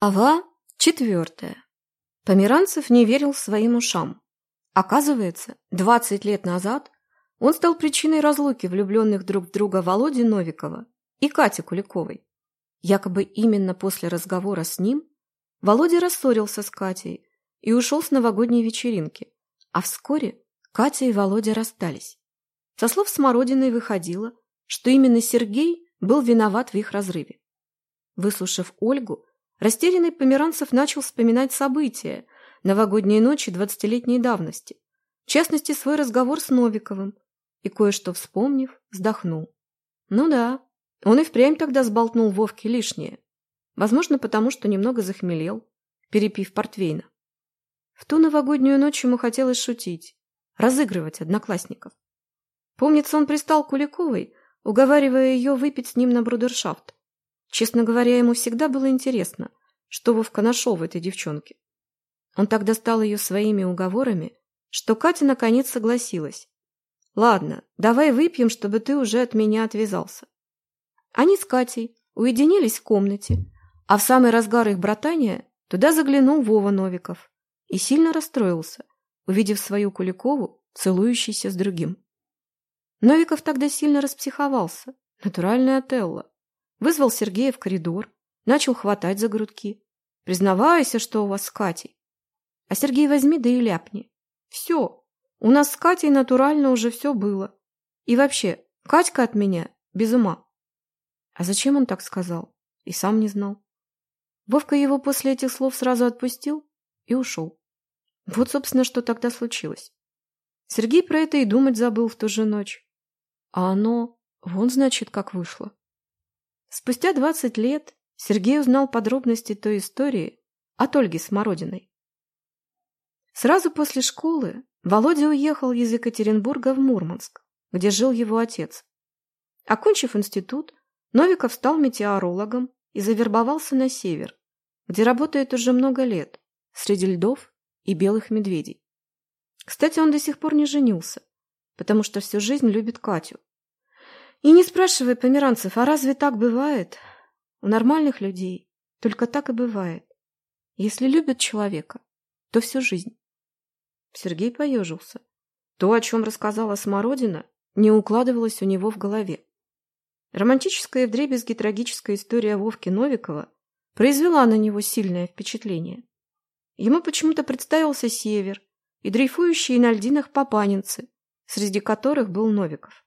Ава четвертая. Померанцев не верил своим ушам. Оказывается, 20 лет назад он стал причиной разлуки влюбленных друг в друга Володи Новикова и Кати Куликовой. Якобы именно после разговора с ним Володя рассорился с Катей и ушел с новогодней вечеринки, а вскоре Катя и Володя расстались. Со слов Смородиной выходило, что именно Сергей был виноват в их разрыве. Выслушав Ольгу, Растерянный Померанцев начал вспоминать события новогодней ночи двадцатилетней давности, в частности, свой разговор с Новиковым, и, кое-что вспомнив, вздохнул. Ну да, он и впрямь тогда сболтнул Вовке лишнее. Возможно, потому что немного захмелел, перепив портвейна. В ту новогоднюю ночь ему хотелось шутить, разыгрывать одноклассников. Помнится, он пристал Куликовой, уговаривая ее выпить с ним на брудершафт. Честно говоря, ему всегда было интересно, что Вовка нашел в этой девчонке. Он тогда стал ее своими уговорами, что Катя наконец согласилась. «Ладно, давай выпьем, чтобы ты уже от меня отвязался». Они с Катей уединились в комнате, а в самый разгар их братания туда заглянул Вова Новиков и сильно расстроился, увидев свою Куликову, целующейся с другим. Новиков тогда сильно распсиховался, натуральная Отелло. Вызвал Сергея в коридор, начал хватать за грудки. Признавайся, что у вас с Катей. А Сергей возьми да и ляпни. Все, у нас с Катей натурально уже все было. И вообще, Катька от меня без ума. А зачем он так сказал? И сам не знал. Вовка его после этих слов сразу отпустил и ушел. Вот, собственно, что тогда случилось. Сергей про это и думать забыл в ту же ночь. А оно, вон, значит, как вышло. Спустя двадцать лет Сергей узнал подробности той истории от Ольги Смородиной. Сразу после школы Володя уехал из Екатеринбурга в Мурманск, где жил его отец. Окончив институт, Новиков стал метеорологом и завербовался на север, где работает уже много лет, среди льдов и белых медведей. Кстати, он до сих пор не женился, потому что всю жизнь любит Катю, и не спрашивай, Померанцев, а разве так бывает? У нормальных людей только так и бывает. Если любят человека, то всю жизнь. Сергей поежился. То, о чем рассказала Смородина, не укладывалось у него в голове. Романтическая и вдребезги трагическая история Вовки Новикова произвела на него сильное впечатление. Ему почему-то представился север и дрейфующие на льдинах папанинцы, среди которых был Новиков.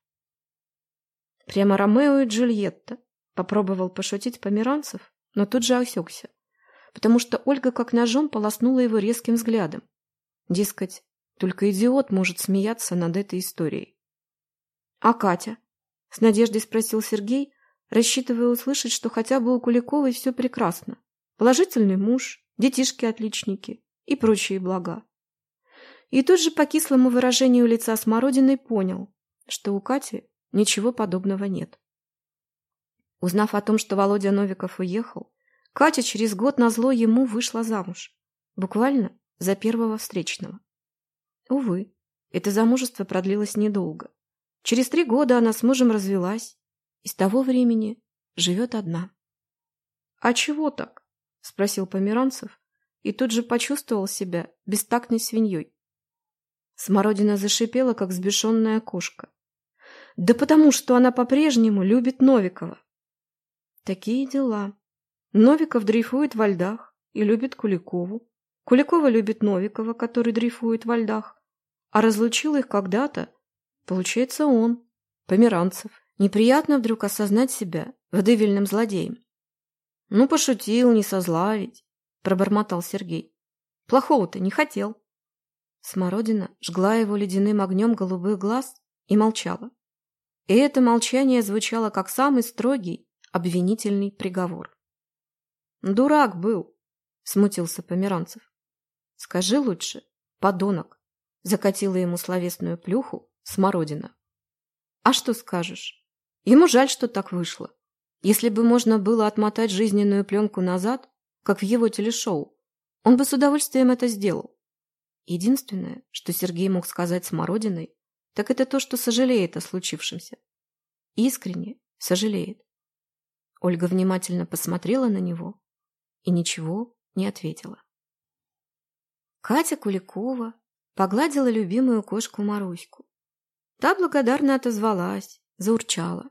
Прямо Ромео и Джульетта. Попробовал пошутить Померанцев, но тут же осекся, потому что Ольга как ножом полоснула его резким взглядом. Дескать, только идиот может смеяться над этой историей. «А Катя?» — с надеждой спросил Сергей, рассчитывая услышать, что хотя бы у Куликовой все прекрасно. Положительный муж, детишки-отличники и прочие блага. И тут же по кислому выражению лица Смородиной понял, что у Кати Ничего подобного нет. Узнав о том, что Володя Новиков уехал, Катя через год назло ему вышла замуж. Буквально за первого встречного. Увы, это замужество продлилось недолго. Через три года она с мужем развелась и с того времени живет одна. «А чего так?» – спросил Померанцев и тут же почувствовал себя бестактной свиньей. Смородина зашипела, как сбешенная кошка. Да потому что она по-прежнему любит Новикова. Такие дела. Новиков дрейфует во льдах и любит Куликову. Куликова любит Новикова, который дрейфует во льдах. А разлучил их когда-то, получается, он, Померанцев. Неприятно вдруг осознать себя водывельным злодеем. «Ну, пошутил, не созлавить», — пробормотал Сергей. «Плохого-то не хотел». Смородина жгла его ледяным огнем голубых глаз и молчала. И это молчание звучало как самый строгий обвинительный приговор. «Дурак был», — смутился Померанцев. «Скажи лучше, подонок», — закатила ему словесную плюху смородина. «А что скажешь? Ему жаль, что так вышло. Если бы можно было отмотать жизненную пленку назад, как в его телешоу, он бы с удовольствием это сделал. Единственное, что Сергей мог сказать Смородиной, так это то, что сожалеет о случившемся. Искренне сожалеет. Ольга внимательно посмотрела на него и ничего не ответила. Катя Куликова погладила любимую кошку Маруську. Та благодарно отозвалась, заурчала.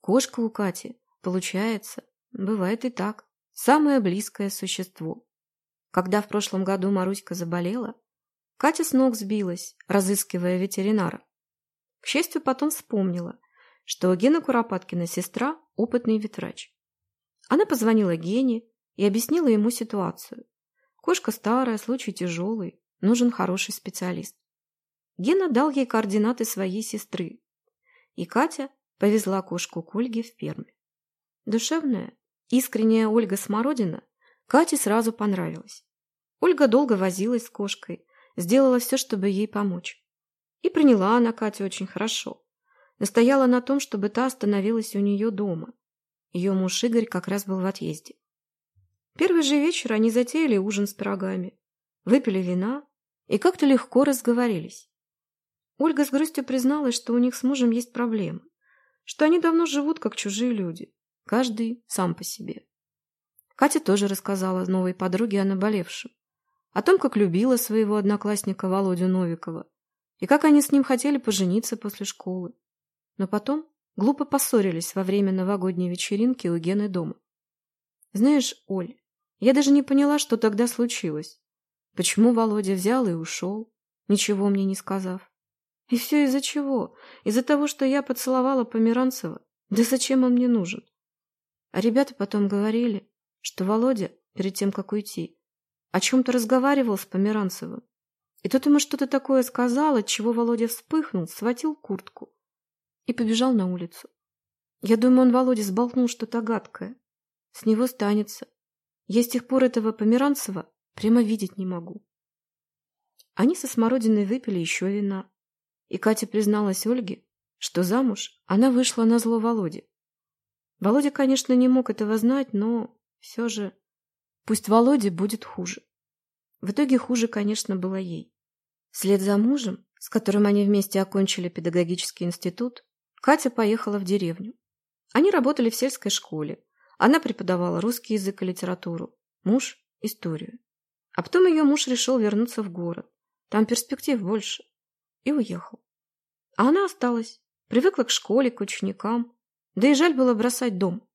Кошка у Кати, получается, бывает и так, самое близкое существо. Когда в прошлом году Маруська заболела, Катя с ног сбилась, разыскивая ветеринара. К счастью, потом вспомнила, что Гена Куропаткина сестра – опытный ветврач. Она позвонила Гене и объяснила ему ситуацию. Кошка старая, случай тяжелый, нужен хороший специалист. Гена дал ей координаты своей сестры, и Катя повезла кошку к Ольге в ферме. Душевная, искренняя Ольга Смородина Кате сразу понравилась. Ольга долго возилась с кошкой, сделала все, чтобы ей помочь. И приняла она Катю очень хорошо. Настояла на том, чтобы та остановилась у нее дома. Ее муж Игорь как раз был в отъезде. Первый же вечер они затеяли ужин с пирогами, выпили вина и как-то легко разговорились. Ольга с грустью призналась, что у них с мужем есть проблемы, что они давно живут как чужие люди, каждый сам по себе. Катя тоже рассказала новой подруге о наболевшем, о том, как любила своего одноклассника Володю Новикова и как они с ним хотели пожениться после школы. Но потом глупо поссорились во время новогодней вечеринки у Гены дома. Знаешь, Оль, я даже не поняла, что тогда случилось. Почему Володя взял и ушел, ничего мне не сказав. И все из-за чего? Из-за того, что я поцеловала Померанцева? Да зачем он мне нужен? А ребята потом говорили, что Володя, перед тем, как уйти, о чем-то разговаривал с Померанцевым. И тот ему что-то такое сказал, от чего Володя вспыхнул, схватил куртку и побежал на улицу. Я думаю, он Володе сболтнул что-то гадкое. С него станется. Я с тех пор этого Померанцева прямо видеть не могу. Они со Смородиной выпили еще вина. И Катя призналась Ольге, что замуж она вышла на зло Володе. Володя, конечно, не мог этого знать, но все же пусть Володе будет хуже. В итоге хуже, конечно, было ей. Вслед за мужем, с которым они вместе окончили педагогический институт, Катя поехала в деревню. Они работали в сельской школе. Она преподавала русский язык и литературу, муж – историю. А потом ее муж решил вернуться в город. Там перспектив больше и уехал. А она осталась, привыкла к школе, к ученикам. Да и жаль было бросать дом.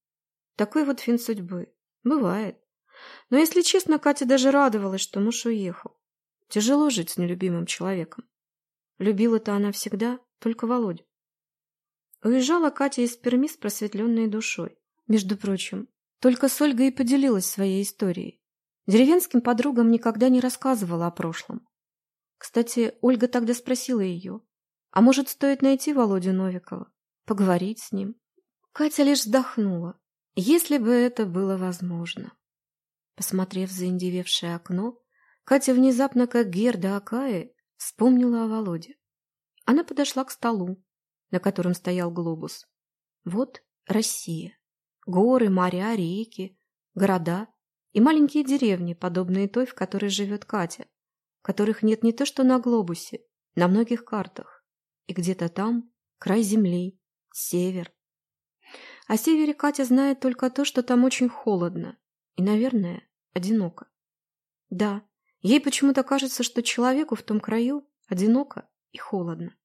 Такой вот фин судьбы. Бывает. Но, если честно, Катя даже радовалась, что муж уехал. Тяжело жить с нелюбимым человеком. Любила-то она всегда только Володю. Уезжала Катя из Перми с просветленной душой. Между прочим, только с Ольгой и поделилась своей историей. Деревенским подругам никогда не рассказывала о прошлом. Кстати, Ольга тогда спросила ее, а может, стоит найти Володю Новикова, поговорить с ним? Катя лишь вздохнула, если бы это было возможно. Посмотрев в заиндевевшее окно, Катя внезапно, как Герда Акаи, вспомнила о Володе. Она подошла к столу, на котором стоял глобус. Вот Россия. Горы, моря, реки, города и маленькие деревни, подобные той, в которой живет Катя которых нет не то что на глобусе, на многих картах. И где-то там край земли, север. О севере Катя знает только то, что там очень холодно и, наверное, одиноко. Да, ей почему-то кажется, что человеку в том краю одиноко и холодно.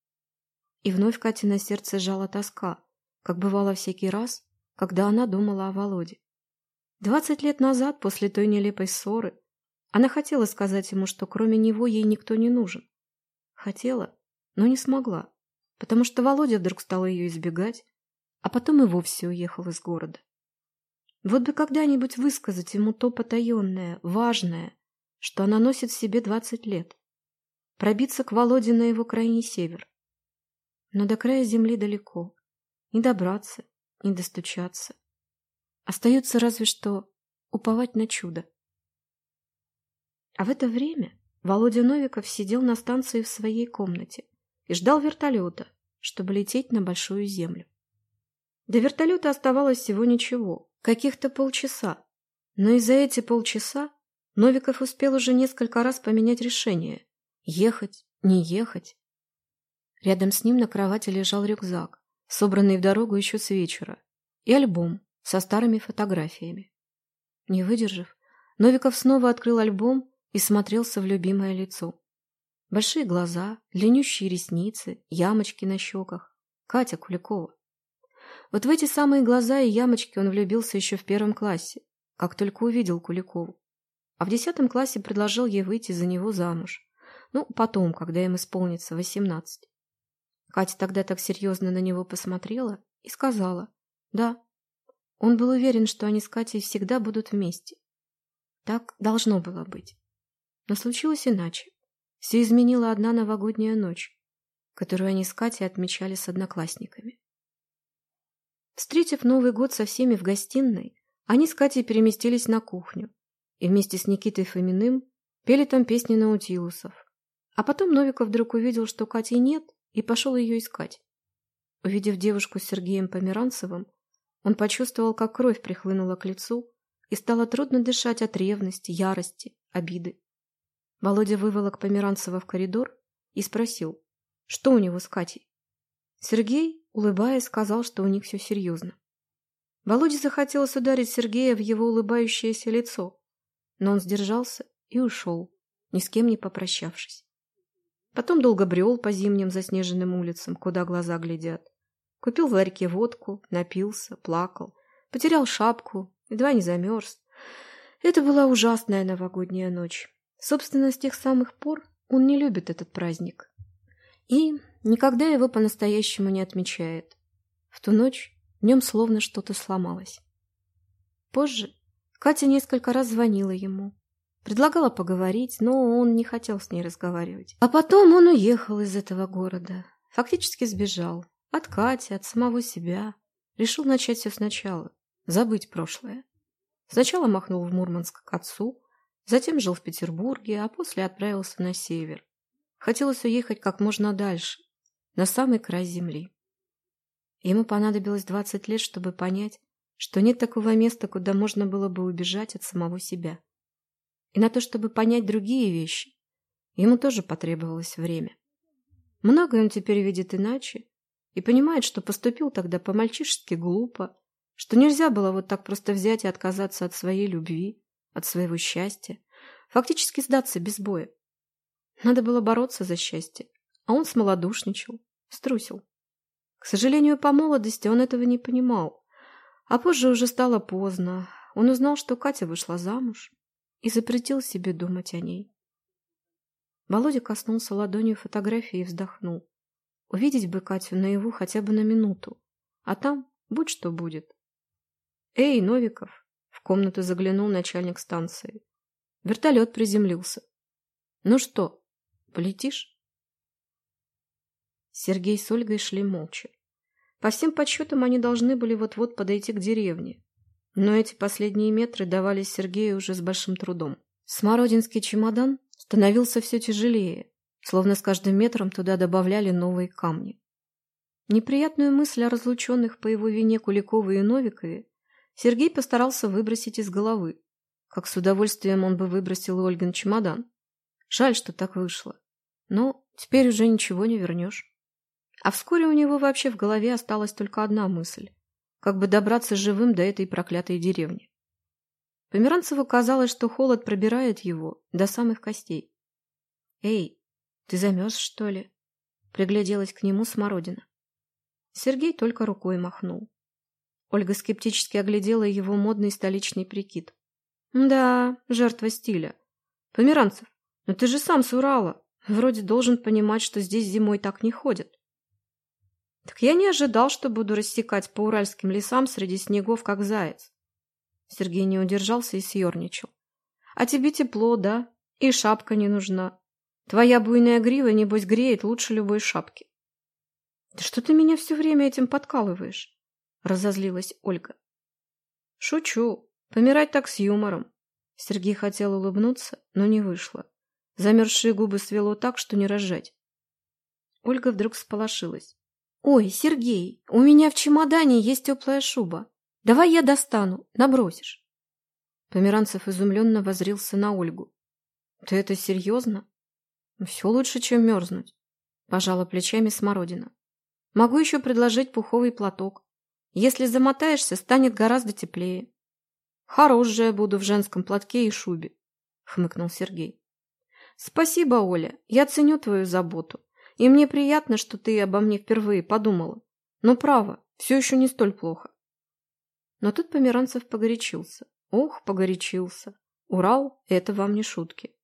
И вновь Кате на сердце жала тоска, как бывало всякий раз, когда она думала о Володе. Двадцать лет назад, после той нелепой ссоры, она хотела сказать ему, что кроме него ей никто не нужен. Хотела, но не смогла, потому что Володя вдруг стал ее избегать, а потом и вовсе уехал из города. Вот бы когда-нибудь высказать ему то потаенное, важное, что она носит в себе двадцать лет. Пробиться к Володе на его крайний север. Но до края земли далеко. Не добраться, не достучаться. Остается разве что уповать на чудо. А в это время Володя Новиков сидел на станции в своей комнате и ждал вертолета, чтобы лететь на Большую Землю. До вертолета оставалось всего ничего, каких-то полчаса. Но и за эти полчаса Новиков успел уже несколько раз поменять решение. Ехать, не ехать. Рядом с ним на кровати лежал рюкзак, собранный в дорогу еще с вечера, и альбом со старыми фотографиями. Не выдержав, Новиков снова открыл альбом и смотрелся в любимое лицо. Большие глаза, длиннющие ресницы, ямочки на щеках. Катя Куликова. Вот в эти самые глаза и ямочки он влюбился еще в первом классе, как только увидел Куликову. А в десятом классе предложил ей выйти за него замуж. Ну, потом, когда им исполнится восемнадцать. Катя тогда так серьезно на него посмотрела и сказала «Да». Он был уверен, что они с Катей всегда будут вместе. Так должно было быть. Но случилось иначе. Все изменила одна новогодняя ночь, которую они с Катей отмечали с одноклассниками. Встретив Новый год со всеми в гостиной, они с Катей переместились на кухню и вместе с Никитой Фоминым пели там песни наутилусов. А потом Новиков вдруг увидел, что Кати нет, и пошел ее искать. Увидев девушку с Сергеем Померанцевым, он почувствовал, как кровь прихлынула к лицу, и стало трудно дышать от ревности, ярости, обиды. Володя выволок Померанцева в коридор и спросил, что у него с Катей. Сергей, улыбаясь, сказал, что у них все серьезно. Володе захотелось ударить Сергея в его улыбающееся лицо, но он сдержался и ушел, ни с кем не попрощавшись. Потом долго брел по зимним заснеженным улицам, куда глаза глядят. Купил в ларьке водку, напился, плакал, потерял шапку, едва не замерз. Это была ужасная новогодняя ночь. Собственно, с тех самых пор он не любит этот праздник. И никогда его по-настоящему не отмечает. В ту ночь в нем словно что-то сломалось. Позже Катя несколько раз звонила ему. Предлагала поговорить, но он не хотел с ней разговаривать. А потом он уехал из этого города. Фактически сбежал. От Кати, от самого себя. Решил начать все сначала. Забыть прошлое. Сначала махнул в Мурманск к отцу, затем жил в Петербурге, а после отправился на север. Хотелось уехать как можно дальше, на самый край земли. Ему понадобилось 20 лет, чтобы понять, что нет такого места, куда можно было бы убежать от самого себя. И на то, чтобы понять другие вещи, ему тоже потребовалось время. Многое он теперь видит иначе и понимает, что поступил тогда по-мальчишески глупо, что нельзя было вот так просто взять и отказаться от своей любви, от своего счастья, фактически сдаться без боя. Надо было бороться за счастье, а он смолодушничал, струсил. К сожалению, по молодости он этого не понимал, а позже уже стало поздно. Он узнал, что Катя вышла замуж и запретил себе думать о ней. Володя коснулся ладонью фотографии и вздохнул. Увидеть бы Катю наяву хотя бы на минуту, а там будь что будет. «Эй, Новиков!» — в комнату заглянул начальник станции. Вертолет приземлился. «Ну что, полетишь?» Сергей с Ольгой шли молча. По всем подсчетам они должны были вот-вот подойти к деревне. Но эти последние метры давались Сергею уже с большим трудом. Смородинский чемодан становился все тяжелее, словно с каждым метром туда добавляли новые камни. Неприятную мысль о разлученных по его вине Куликове и Новикове Сергей постарался выбросить из головы, как с удовольствием он бы выбросил Ольгин чемодан. Жаль, что так вышло. Но теперь уже ничего не вернешь. А вскоре у него вообще в голове осталась только одна мысль – как бы добраться живым до этой проклятой деревни. Померанцеву казалось, что холод пробирает его до самых костей. «Эй, ты замерз, что ли?» – пригляделась к нему смородина. Сергей только рукой махнул. Ольга скептически оглядела его модный столичный прикид. «Да, жертва стиля. Померанцев, но ты же сам с Урала. Вроде должен понимать, что здесь зимой так не ходят». «Так я не ожидал, что буду рассекать по уральским лесам среди снегов, как заяц». Сергей не удержался и съерничал. «А тебе тепло, да? И шапка не нужна. Твоя буйная грива, небось, греет лучше любой шапки». «Да что ты меня все время этим подкалываешь?» — разозлилась Ольга. «Шучу. Помирать так с юмором». Сергей хотел улыбнуться, но не вышло. Замерзшие губы свело так, что не рожать. Ольга вдруг сполошилась. «Ой, Сергей, у меня в чемодане есть теплая шуба. Давай я достану, набросишь». Померанцев изумленно возрился на Ольгу. «Ты это серьезно?» «Все лучше, чем мерзнуть», — пожала плечами Смородина. «Могу еще предложить пуховый платок. Если замотаешься, станет гораздо теплее. Хорош же я буду в женском платке и шубе, хмыкнул Сергей. Спасибо, Оля, я ценю твою заботу. И мне приятно, что ты обо мне впервые подумала. Но право, все еще не столь плохо. Но тут Померанцев погорячился. Ох, погорячился. Урал — это вам не шутки.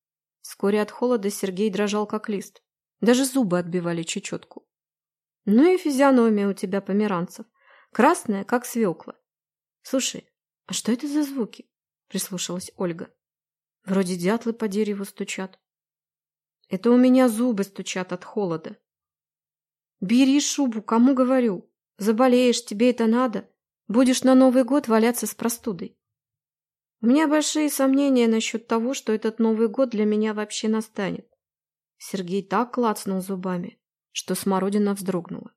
Вскоре от холода Сергей дрожал, как лист. Даже зубы отбивали чечетку. Ну и физиономия у тебя, Померанцев. Красная, как свекла. Слушай, а что это за звуки? Прислушалась Ольга. Вроде дятлы по дереву стучат. Это у меня зубы стучат от холода. Бери шубу, кому говорю. Заболеешь, тебе это надо. Будешь на Новый год валяться с простудой. У меня большие сомнения насчет того, что этот Новый год для меня вообще настанет. Сергей так клацнул зубами, что смородина вздрогнула.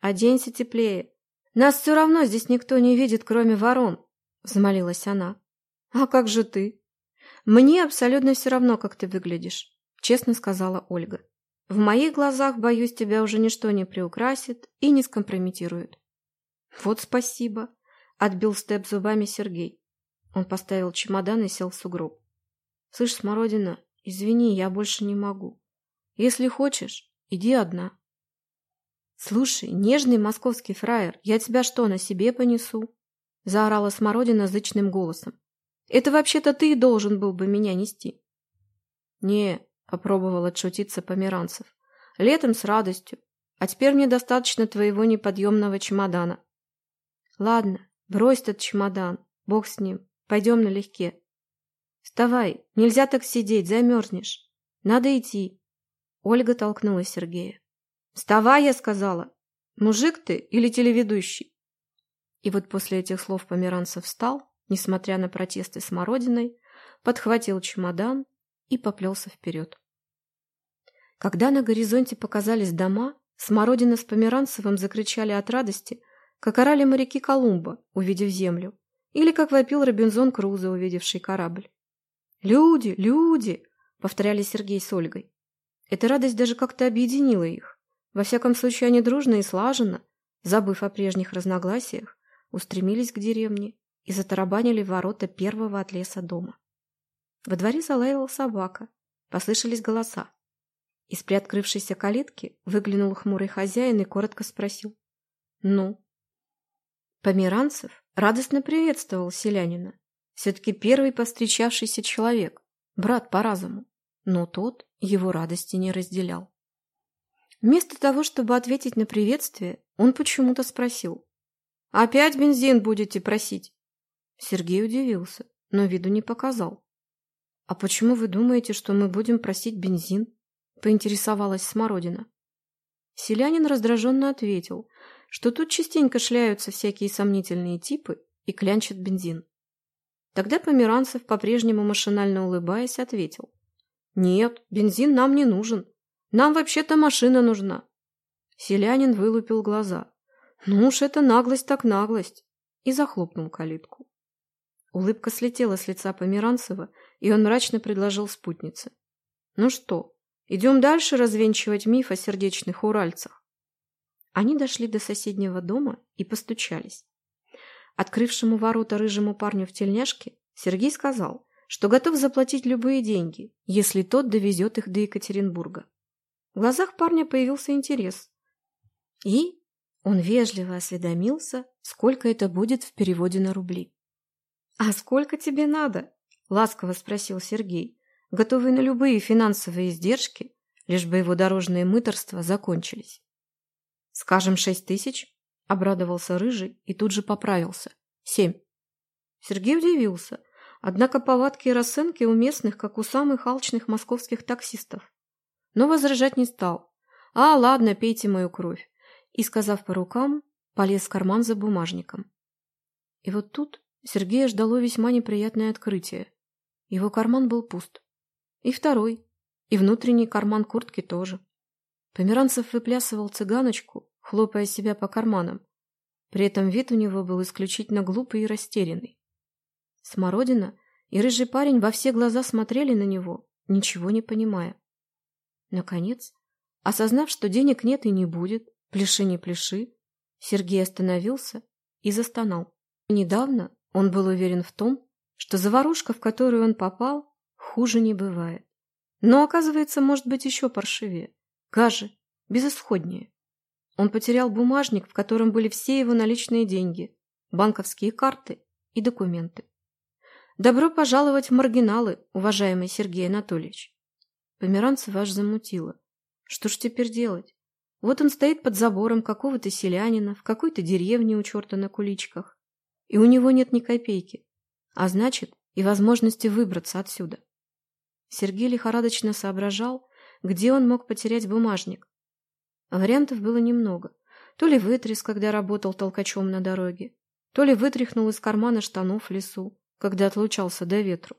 «Оденься теплее. Нас все равно здесь никто не видит, кроме ворон», — взмолилась она. «А как же ты?» «Мне абсолютно все равно, как ты выглядишь», — честно сказала Ольга. «В моих глазах, боюсь, тебя уже ничто не приукрасит и не скомпрометирует». «Вот спасибо», — отбил степ зубами Сергей. Он поставил чемодан и сел в сугроб. «Слышь, Смородина, извини, я больше не могу. Если хочешь, иди одна». «Слушай, нежный московский фраер, я тебя что, на себе понесу?» Заорала Смородина зычным голосом. «Это вообще-то ты должен был бы меня нести». «Не», — попробовал отшутиться Померанцев. «Летом с радостью. А теперь мне достаточно твоего неподъемного чемодана». «Ладно, брось этот чемодан, бог с ним. Пойдем налегке. Вставай, нельзя так сидеть, замерзнешь. Надо идти. Ольга толкнула Сергея. Вставай, я сказала. Мужик ты или телеведущий? И вот после этих слов Померанцев встал, несмотря на протесты с подхватил чемодан и поплелся вперед. Когда на горизонте показались дома, Смородина с Померанцевым закричали от радости, как орали моряки Колумба, увидев землю или как вопил Робинзон Крузо, увидевший корабль. «Люди! Люди!» — повторяли Сергей с Ольгой. Эта радость даже как-то объединила их. Во всяком случае, они дружно и слаженно, забыв о прежних разногласиях, устремились к деревне и затарабанили ворота первого от леса дома. Во дворе залаяла собака, послышались голоса. Из приоткрывшейся калитки выглянул хмурый хозяин и коротко спросил. «Ну?» Померанцев, радостно приветствовал селянина. Все-таки первый повстречавшийся человек, брат по разуму. Но тот его радости не разделял. Вместо того, чтобы ответить на приветствие, он почему-то спросил. «Опять бензин будете просить?» Сергей удивился, но виду не показал. «А почему вы думаете, что мы будем просить бензин?» Поинтересовалась Смородина. Селянин раздраженно ответил, что тут частенько шляются всякие сомнительные типы и клянчат бензин. Тогда Померанцев, по-прежнему машинально улыбаясь, ответил. «Нет, бензин нам не нужен. Нам вообще-то машина нужна». Селянин вылупил глаза. «Ну уж это наглость так наглость!» и захлопнул калитку. Улыбка слетела с лица Померанцева, и он мрачно предложил спутнице. «Ну что, идем дальше развенчивать миф о сердечных уральцах?» Они дошли до соседнего дома и постучались. Открывшему ворота рыжему парню в тельняшке Сергей сказал, что готов заплатить любые деньги, если тот довезет их до Екатеринбурга. В глазах парня появился интерес. И он вежливо осведомился, сколько это будет в переводе на рубли. «А сколько тебе надо?» – ласково спросил Сергей, готовый на любые финансовые издержки, лишь бы его дорожные мыторства закончились. «Скажем, шесть тысяч?» – обрадовался Рыжий и тут же поправился. «Семь». Сергей удивился, однако повадки и расценки у местных, как у самых алчных московских таксистов. Но возражать не стал. «А, ладно, пейте мою кровь», и, сказав по рукам, полез в карман за бумажником. И вот тут Сергея ждало весьма неприятное открытие. Его карман был пуст. И второй, и внутренний карман куртки тоже. Померанцев выплясывал цыганочку, хлопая себя по карманам. При этом вид у него был исключительно глупый и растерянный. Смородина и рыжий парень во все глаза смотрели на него, ничего не понимая. Наконец, осознав, что денег нет и не будет, пляши не пляши, Сергей остановился и застонал. Недавно Он был уверен в том, что заварушка, в которую он попал, хуже не бывает. Но, оказывается, может быть еще паршивее, гаже, безысходнее. Он потерял бумажник, в котором были все его наличные деньги, банковские карты и документы. Добро пожаловать в маргиналы, уважаемый Сергей Анатольевич. Померанцева аж замутило. Что ж теперь делать? Вот он стоит под забором какого-то селянина в какой-то деревне у черта на куличках, и у него нет ни копейки, а значит и возможности выбраться отсюда. Сергей лихорадочно соображал, где он мог потерять бумажник. Вариантов было немного. То ли вытряс, когда работал толкачом на дороге, то ли вытряхнул из кармана штанов в лесу, когда отлучался до ветру.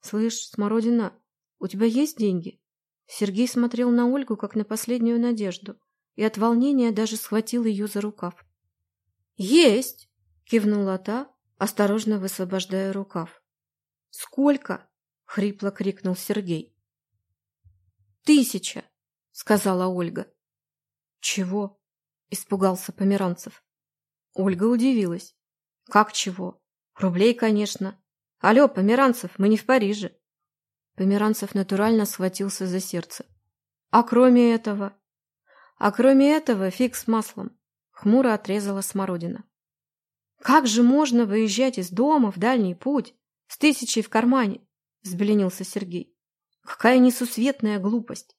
«Слышь, Смородина, у тебя есть деньги?» Сергей смотрел на Ольгу, как на последнюю надежду, и от волнения даже схватил ее за рукав. «Есть!» — кивнула та, осторожно высвобождая рукав. «Сколько?» — хрипло крикнул Сергей. «Тысяча!» — сказала Ольга. «Чего?» — испугался Померанцев. Ольга удивилась. «Как чего? Рублей, конечно. Алло, Померанцев, мы не в Париже». Померанцев натурально схватился за сердце. «А кроме этого?» «А кроме этого фиг с маслом», — хмуро отрезала Смородина. «Как же можно выезжать из дома в дальний путь с тысячей в кармане?» — взбеленился Сергей. «Какая несусветная глупость!»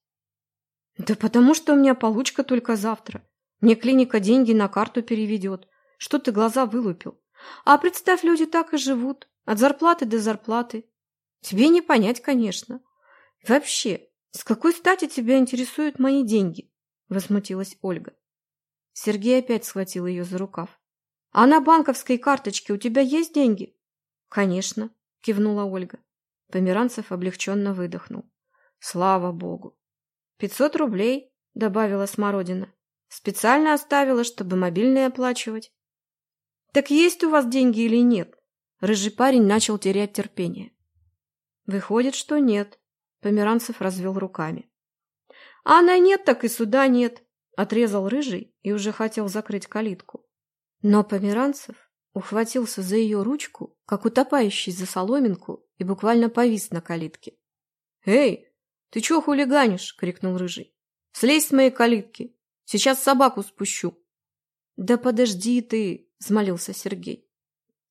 «Да потому что у меня получка только завтра. Мне клиника деньги на карту переведет. Что ты глаза вылупил? А представь, люди так и живут. От зарплаты до зарплаты. Тебе не понять, конечно. Вообще, с какой стати тебя интересуют мои деньги? Возмутилась Ольга. Сергей опять схватил ее за рукав. А на банковской карточке у тебя есть деньги? Конечно, кивнула Ольга. Померанцев облегченно выдохнул. Слава богу. Пятьсот рублей, добавила Смородина. Специально оставила, чтобы мобильные оплачивать. Так есть у вас деньги или нет? Рыжий парень начал терять терпение. Выходит, что нет. Померанцев развел руками. А она нет, так и суда нет. Отрезал рыжий и уже хотел закрыть калитку. Но Померанцев ухватился за ее ручку, как утопающий за соломинку, и буквально повис на калитке. «Эй, ты чего хулиганишь?» — крикнул рыжий. «Слезь с моей калитки! Сейчас собаку спущу!» «Да подожди ты!» — взмолился Сергей.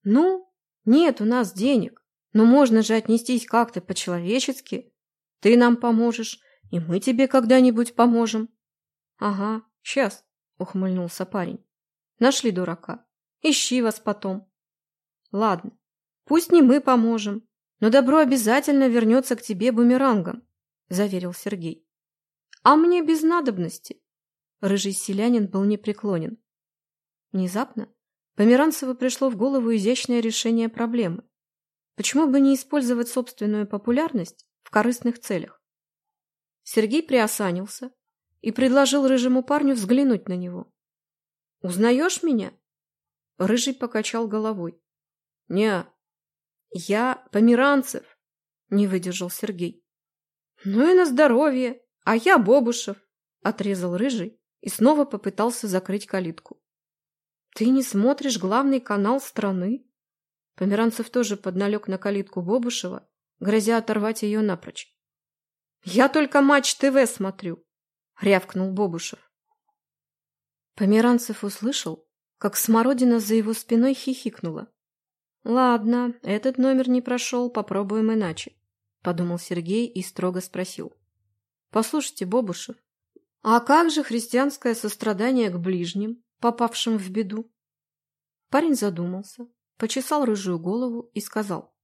«Ну, нет у нас денег. Но можно же отнестись как-то по-человечески. Ты нам поможешь, и мы тебе когда-нибудь поможем. — Ага, сейчас, — ухмыльнулся парень. — Нашли дурака. Ищи вас потом. — Ладно, пусть не мы поможем, но добро обязательно вернется к тебе бумерангом, — заверил Сергей. — А мне без надобности. Рыжий селянин был непреклонен. Внезапно Померанцеву пришло в голову изящное решение проблемы. Почему бы не использовать собственную популярность в корыстных целях? Сергей приосанился и предложил рыжему парню взглянуть на него. «Узнаешь меня?» Рыжий покачал головой. «Не, я Померанцев», — не выдержал Сергей. «Ну и на здоровье, а я Бобушев», — отрезал Рыжий и снова попытался закрыть калитку. «Ты не смотришь главный канал страны?» Померанцев тоже подналег на калитку Бобушева, грозя оторвать ее напрочь. «Я только матч ТВ смотрю!» — рявкнул Бобушев. Померанцев услышал, как смородина за его спиной хихикнула. «Ладно, этот номер не прошел, попробуем иначе», — подумал Сергей и строго спросил. «Послушайте, Бобушев, а как же христианское сострадание к ближним, попавшим в беду?» Парень задумался, почесал рыжую голову и сказал.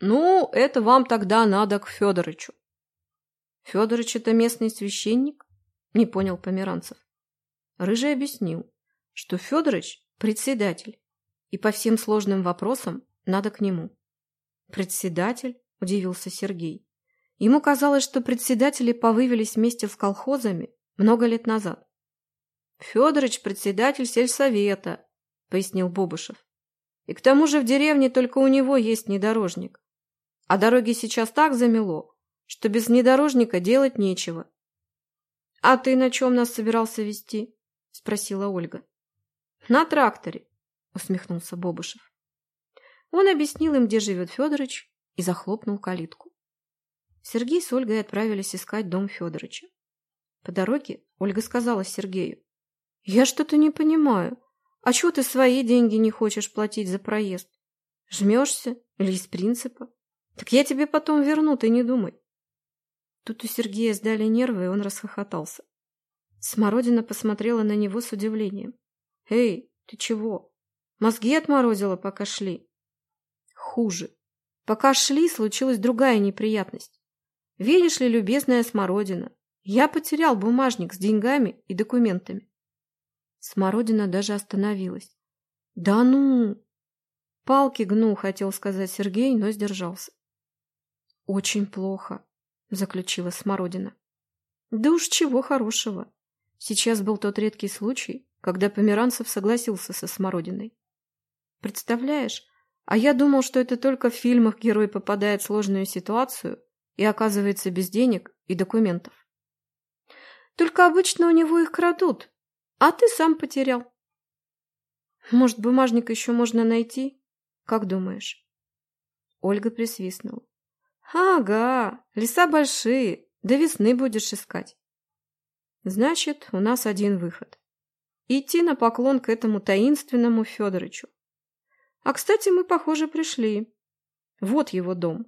«Ну, это вам тогда надо к Федорычу». «Федорыч — это местный священник?» — не понял Померанцев. Рыжий объяснил, что Федорыч — председатель, и по всем сложным вопросам надо к нему. «Председатель?» — удивился Сергей. Ему казалось, что председатели повывелись вместе с колхозами много лет назад. «Федорыч — председатель сельсовета», — пояснил Бобышев. И к тому же в деревне только у него есть внедорожник. А дороги сейчас так замело, что без внедорожника делать нечего. — А ты на чем нас собирался везти? — спросила Ольга. — На тракторе, — усмехнулся Бобышев. Он объяснил им, где живет Федорович, и захлопнул калитку. Сергей с Ольгой отправились искать дом Федоровича. По дороге Ольга сказала Сергею. «Я что-то не понимаю. А чего ты свои деньги не хочешь платить за проезд? Жмешься или из принципа? Так я тебе потом верну, ты не думай». Тут у Сергея сдали нервы, и он расхохотался. Смородина посмотрела на него с удивлением. «Эй, ты чего? Мозги отморозила, пока шли?» «Хуже. Пока шли, случилась другая неприятность. Видишь ли, любезная Смородина, я потерял бумажник с деньгами и документами». Смородина даже остановилась. «Да ну!» «Палки гну», — хотел сказать Сергей, но сдержался. «Очень плохо», — заключила Смородина. «Да уж чего хорошего. Сейчас был тот редкий случай, когда Померанцев согласился со Смородиной. Представляешь, а я думал, что это только в фильмах герой попадает в сложную ситуацию и оказывается без денег и документов. Только обычно у него их крадут, а ты сам потерял. Может, бумажник еще можно найти? Как думаешь? Ольга присвистнула. Ага, леса большие, до весны будешь искать. Значит, у нас один выход. Идти на поклон к этому таинственному Федорычу. А, кстати, мы, похоже, пришли. Вот его дом.